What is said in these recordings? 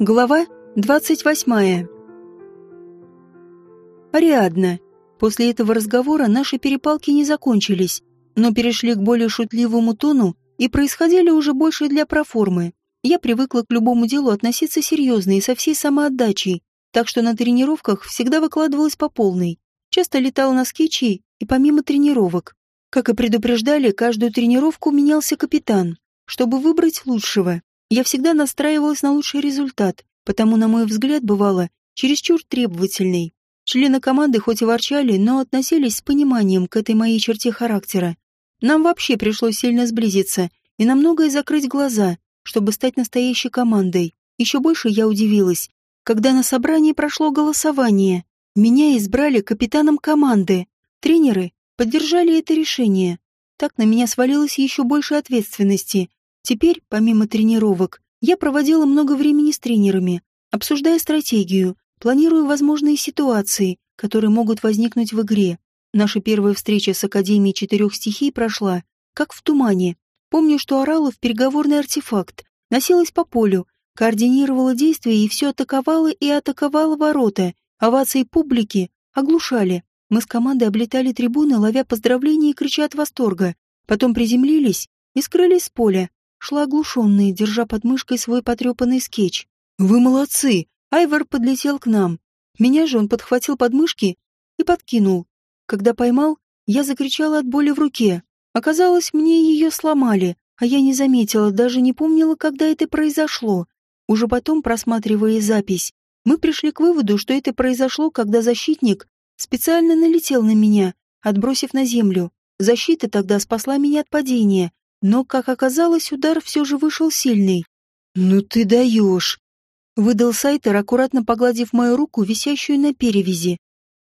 Глава 28. Ариадна. После этого разговора наши перепалки не закончились, но перешли к более шутливому тону и происходили уже больше для проформы. Я привыкла к любому делу относиться серьезно и со всей самоотдачей, так что на тренировках всегда выкладывалась по полной. Часто летала на скетчи и помимо тренировок. Как и предупреждали, каждую тренировку менялся капитан, чтобы выбрать лучшего. Я всегда настраивалась на лучший результат, потому, на мой взгляд, бывало чересчур требовательной. Члены команды хоть и ворчали, но относились с пониманием к этой моей черте характера. Нам вообще пришлось сильно сблизиться и на многое закрыть глаза, чтобы стать настоящей командой. Еще больше я удивилась, когда на собрании прошло голосование. Меня избрали капитаном команды. Тренеры поддержали это решение. Так на меня свалилось еще больше ответственности, Теперь, помимо тренировок, я проводила много времени с тренерами, обсуждая стратегию, планируя возможные ситуации, которые могут возникнуть в игре. Наша первая встреча с Академией Четырех Стихий прошла, как в тумане. Помню, что орала в переговорный артефакт, носилась по полю, координировала действия и все атаковала и атаковала ворота. Овации публики оглушали. Мы с командой облетали трибуны, ловя поздравления и крича от восторга. Потом приземлились и скрылись с поля, шла оглушенная, держа под мышкой свой потрепанный скетч. «Вы молодцы!» Айвар подлетел к нам. Меня же он подхватил под мышки и подкинул. Когда поймал, я закричала от боли в руке. Оказалось, мне ее сломали, а я не заметила, даже не помнила, когда это произошло. Уже потом, просматривая запись, мы пришли к выводу, что это произошло, когда защитник специально налетел на меня, отбросив на землю. Защита тогда спасла меня от падения, но, как оказалось, удар все же вышел сильный. «Ну ты даешь!» Выдал Сайтер, аккуратно погладив мою руку, висящую на перевязи.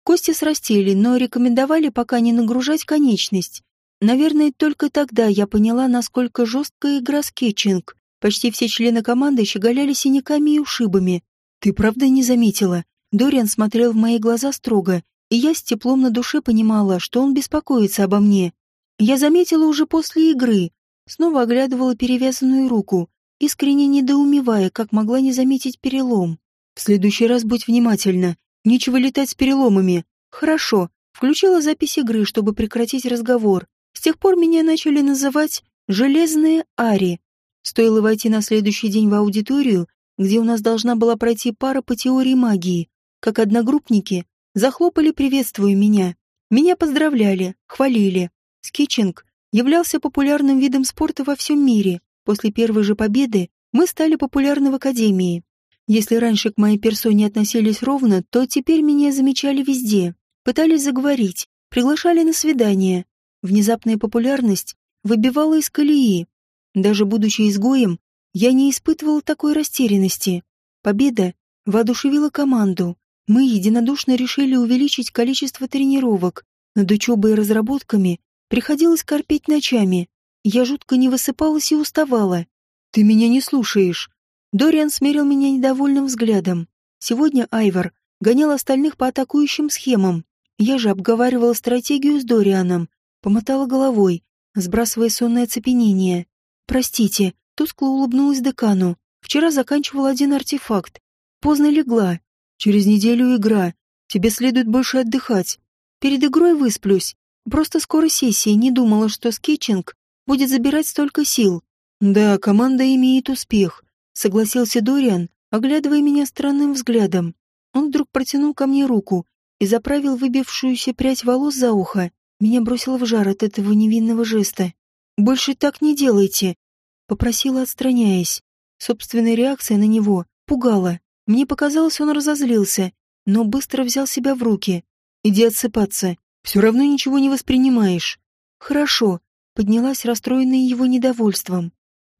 Кости срастили, но рекомендовали пока не нагружать конечность. Наверное, только тогда я поняла, насколько жесткая игра скетчинг. Почти все члены команды щеголяли синяками и ушибами. «Ты правда не заметила?» Дориан смотрел в мои глаза строго, и я с теплом на душе понимала, что он беспокоится обо мне. Я заметила уже после игры, Снова оглядывала перевязанную руку, искренне недоумевая, как могла не заметить перелом. «В следующий раз будь внимательна. Нечего летать с переломами. Хорошо». Включила запись игры, чтобы прекратить разговор. С тех пор меня начали называть «Железная Ари». Стоило войти на следующий день в аудиторию, где у нас должна была пройти пара по теории магии, как одногруппники захлопали, приветствуя меня. Меня поздравляли, хвалили. Скетчинг являлся популярным видом спорта во всем мире. После первой же победы мы стали популярны в Академии. Если раньше к моей персоне относились ровно, то теперь меня замечали везде. Пытались заговорить, приглашали на свидания. Внезапная популярность выбивала из колеи. Даже будучи изгоем, я не испытывал такой растерянности. Победа воодушевила команду. Мы единодушно решили увеличить количество тренировок. Над учебой и разработками Приходилось корпеть ночами. Я жутко не высыпалась и уставала. «Ты меня не слушаешь». Дориан смерил меня недовольным взглядом. Сегодня Айвар гонял остальных по атакующим схемам. Я же обговаривала стратегию с Дорианом, помотала головой, сбрасывая сонное оцепенение. «Простите», тускло улыбнулась декану. «Вчера заканчивал один артефакт. Поздно легла. Через неделю игра. Тебе следует больше отдыхать. Перед игрой высплюсь. Просто скоро сессия, не думала, что скетчинг будет забирать столько сил. Да, команда имеет успех, согласился Дориан, оглядывая меня странным взглядом. Он вдруг протянул ко мне руку и заправил выбившуюся прядь волос за ухо. Меня бросило в жар от этого невинного жеста. «Больше так не делайте», — попросила, отстраняясь. Собственная реакция на него пугала. Мне показалось, он разозлился, но быстро взял себя в руки. «Иди отсыпаться. Все равно ничего не воспринимаешь. Хорошо, поднялась расстроенная его недовольством.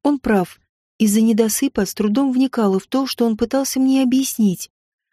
Он прав. Из-за недосыпа с трудом вникала в то, что он пытался мне объяснить.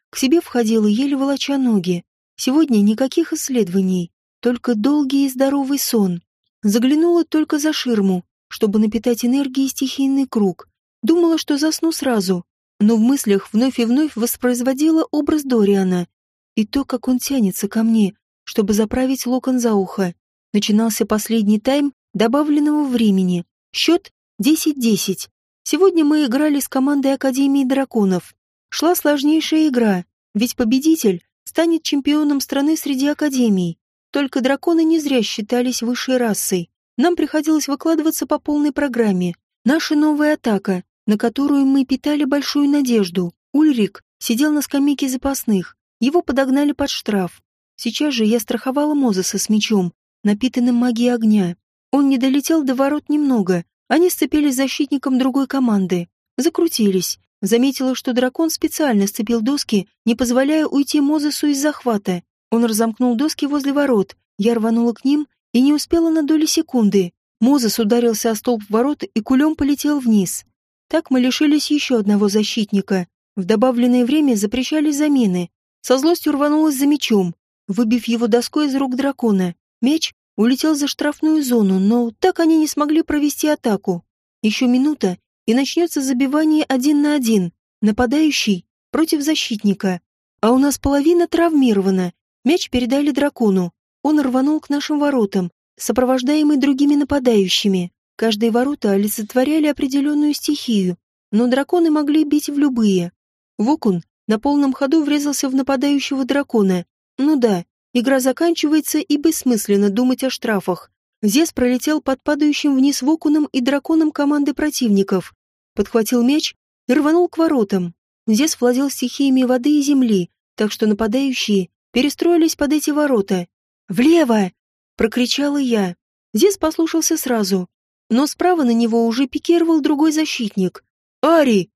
К себе входила еле волоча ноги. Сегодня никаких исследований, только долгий и здоровый сон. Заглянула только за ширму, чтобы напитать энергией стихийный круг. Думала, что засну сразу, но в мыслях вновь и вновь воспроизводила образ Дориана и то, как он тянется ко мне, чтобы заправить локон за ухо. Начинался последний тайм добавленного времени. Счет 10-10. Сегодня мы играли с командой Академии Драконов. шла сложнейшая игра, ведь победитель станет чемпионом страны среди академий. Только драконы не зря считались высшей расой. Нам приходилось выкладываться по полной программе. Наша новая атака, на которую мы питали большую надежду. Ульрик сидел на скамейке запасных. Его подогнали под штраф. Сейчас же я страховала Мозеса с мечом, напитанным магией огня. Он не долетел до ворот немного. Они сцепились защитником другой команды. Закрутились. Заметила, что дракон специально сцепил доски, не позволяя уйти Мозесу из захвата. Он разомкнул доски возле ворот. Я рванула к ним и не успела на доли секунды. Мозес ударился о столб ворот и кулем полетел вниз. Так мы лишились еще одного защитника. В добавленное время запрещались замены. Со злостью рванулась за мечом, выбив его доской из рук дракона. Меч улетел за штрафную зону, но так они не смогли провести атаку. Еще минута, и начнется забивание один на один, нападающий против защитника. А у нас половина травмирована. Мяч передали дракону. Он рванул к нашим воротам, сопровождаемый другими нападающими. Каждые ворота олицетворяли определенную стихию, но драконы могли бить в любые. Вокун на полном ходу врезался в нападающего дракона. Ну да, игра заканчивается и бессмысленно думать о штрафах. Зес пролетел под падающим вниз Вокуном и драконом команды противников, подхватил мяч и рванул к воротам. Зес владел стихиями воды и земли, так что нападающие перестроились под эти ворота. «Влево!» — прокричала я. Зес послушался сразу, но справа на него уже пикировал другой защитник. «Ари!»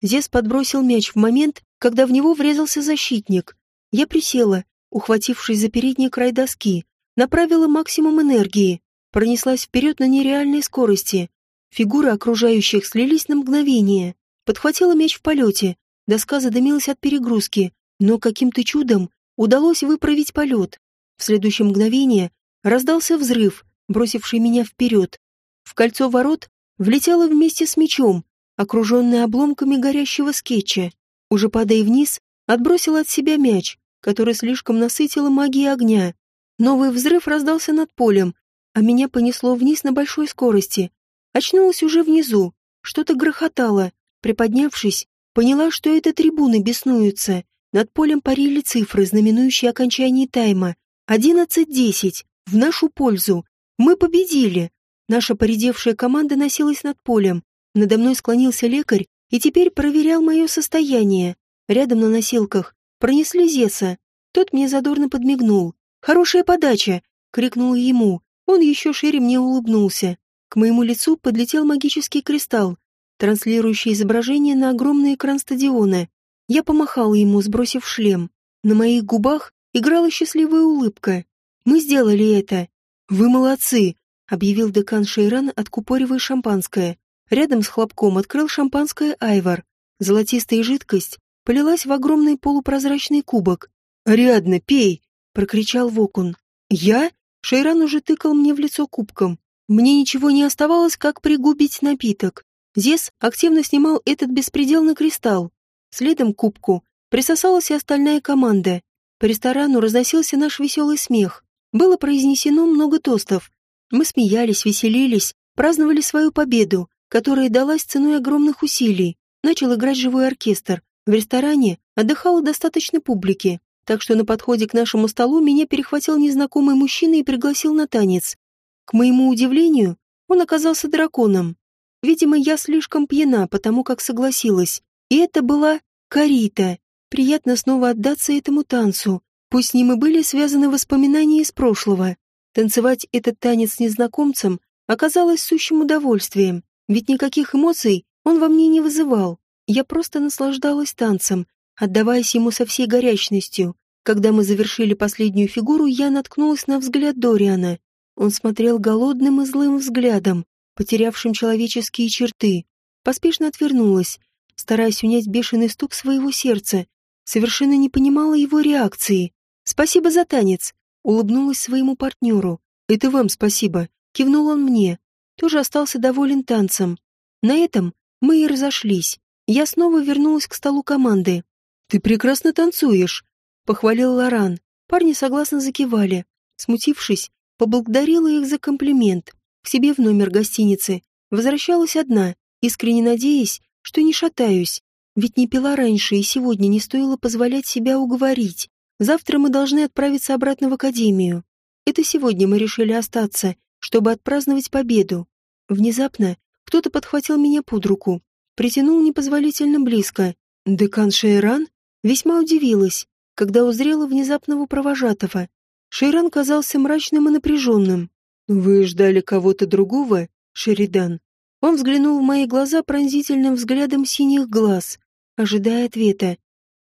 Зес подбросил мяч в момент, когда в него врезался защитник. Я присела, ухватившись за передний край доски, направила максимум энергии, пронеслась вперед на нереальной скорости. Фигуры окружающих слились на мгновение. Подхватила мяч в полете, доска задымилась от перегрузки, но каким-то чудом удалось выправить полет. В следующее мгновение раздался взрыв, бросивший меня вперед. В кольцо ворот влетела вместе с мечом, окруженная обломками горящего скетча. Уже падая вниз, отбросила от себя мяч, который слишком насытила магией огня. Новый взрыв раздался над полем, а меня понесло вниз на большой скорости. Очнулась уже внизу, что-то грохотало. Приподнявшись, поняла, что это трибуны беснуются. Над полем парили цифры, знаменующие окончание тайма. Одиннадцать-десять. В нашу пользу. Мы победили. Наша поредевшая команда носилась над полем. Надо мной склонился лекарь и теперь проверял мое состояние. Рядом на носилках пронесли Зеса. Тот мне задорно подмигнул. «Хорошая подача!» — крикнул ему. Он еще шире мне улыбнулся. К моему лицу подлетел магический кристалл, транслирующий изображение на огромный экран стадиона. Я помахала ему, сбросив шлем. На моих губах играла счастливая улыбка. Мы сделали это. Вы молодцы, объявил декан Шейран, откупоривая шампанское. Рядом с хлопком открыл шампанское Айвар. Золотистая жидкость полилась в огромный полупрозрачный кубок. «Ариадна, пей!» — прокричал Вокун. «Я?» — Шейран уже тыкал мне в лицо кубком. Мне ничего не оставалось, как пригубить напиток. Зес активно снимал этот беспредел на кристалл. Следом к кубку присосалась и остальная команда. По ресторану разносился наш веселый смех. Было произнесено много тостов. Мы смеялись, веселились, праздновали свою победу, которая далась ценой огромных усилий. Начал играть живой оркестр. В ресторане отдыхало достаточно публики, так что на подходе к нашему столу меня перехватил незнакомый мужчина и пригласил на танец. К моему удивлению, он оказался драконом. Видимо, я слишком пьяна, потому как согласилась. И это была Карита. Приятно снова отдаться этому танцу. Пусть с ним и были связаны воспоминания из прошлого. Танцевать этот танец с незнакомцем оказалось сущим удовольствием, ведь никаких эмоций он во мне не вызывал. Я просто наслаждалась танцем, отдаваясь ему со всей горячностью. Когда мы завершили последнюю фигуру, я наткнулась на взгляд Дориана. Он смотрел голодным и злым взглядом, потерявшим человеческие черты. Поспешно отвернулась, стараясь унять бешеный стук своего сердца, совершенно не понимала его реакции. «Спасибо за танец», — улыбнулась своему партнеру. «Это вам спасибо», — кивнул он мне. Тоже остался доволен танцем. На этом мы и разошлись. Я снова вернулась к столу команды. «Ты прекрасно танцуешь», — похвалил Лоран. Парни согласно закивали. Смутившись, поблагодарила их за комплимент. К себе в номер гостиницы возвращалась одна, искренне надеясь, что не шатаюсь. Ведь не пила раньше, и сегодня не стоило позволять себя уговорить. Завтра мы должны отправиться обратно в академию. Это сегодня мы решили остаться, чтобы отпраздновать победу. Внезапно кто-то подхватил меня под руку, притянул непозволительно близко. Декан Шейран весьма удивилась, когда узрела внезапного провожатого. Шейран казался мрачным и напряженным. «Вы ждали кого-то другого, Шеридан?» Он взглянул в мои глаза пронзительным взглядом синих глаз, ожидая ответа.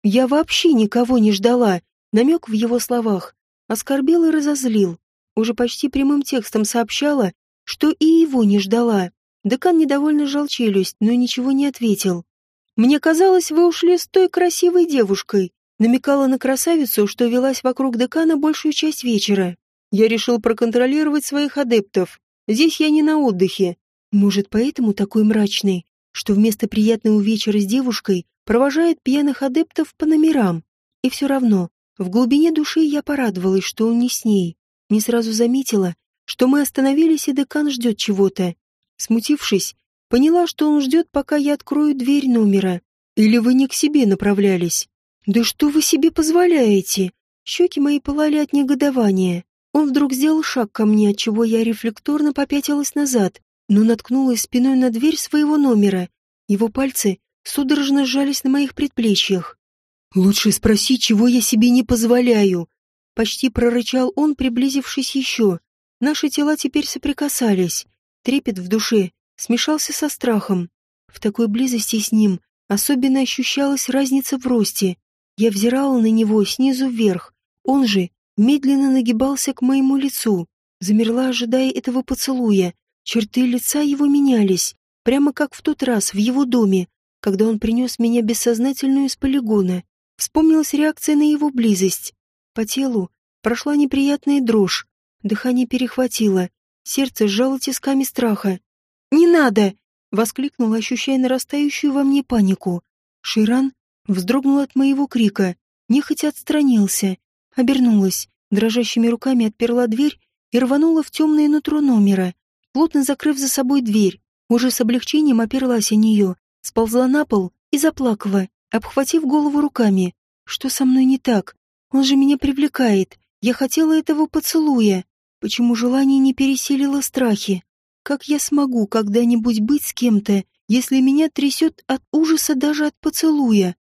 «Я вообще никого не ждала!» Намек в его словах оскорбил и разозлил. Уже почти прямым текстом сообщала, что и его не ждала. Декан недовольно сжал челюсть, но ничего не ответил. «Мне казалось, вы ушли с той красивой девушкой», намекала на красавицу, что велась вокруг декана большую часть вечера. Я решил проконтролировать своих адептов. Здесь я не на отдыхе. Может, поэтому такой мрачный, что вместо приятного вечера с девушкой провожает пьяных адептов по номерам. И все равно, в глубине души я порадовалась, что он не с ней. Не сразу заметила, что мы остановились, и декан ждет чего-то. Смутившись, поняла, что он ждет, пока я открою дверь номера. Или вы не к себе направлялись? Да что вы себе позволяете? Щеки мои пылали от негодования. Он вдруг сделал шаг ко мне, от чего я рефлекторно попятилась назад, но наткнулась спиной на дверь своего номера. Его пальцы судорожно сжались на моих предплечьях. «Лучше спроси, чего я себе не позволяю!» Почти прорычал он, приблизившись еще. Наши тела теперь соприкасались. Трепет в душе смешался со страхом. В такой близости с ним особенно ощущалась разница в росте. Я взирала на него снизу вверх. Он же медленно нагибался к моему лицу. Замерла, ожидая этого поцелуя. Черты лица его менялись, прямо как в тот раз в его доме, когда он принес меня бессознательную из полигона. Вспомнилась реакция на его близость. По телу прошла неприятная дрожь, дыхание перехватило, сердце сжало тисками страха. «Не надо!» — воскликнула, ощущая нарастающую во мне панику. Ширан вздрогнул от моего крика, нехотя отстранился, обернулась, дрожащими руками отперла дверь и рванула в темное нутро номера, плотно закрыв за собой дверь. Уже с облегчением оперлась о нее, сползла на пол и заплакала, обхватив голову руками. Что со мной не так? Он же меня привлекает. Я хотела этого поцелуя. Почему желание не пересилило страхи? Как я смогу когда-нибудь быть с кем-то, если меня трясет от ужаса даже от поцелуя?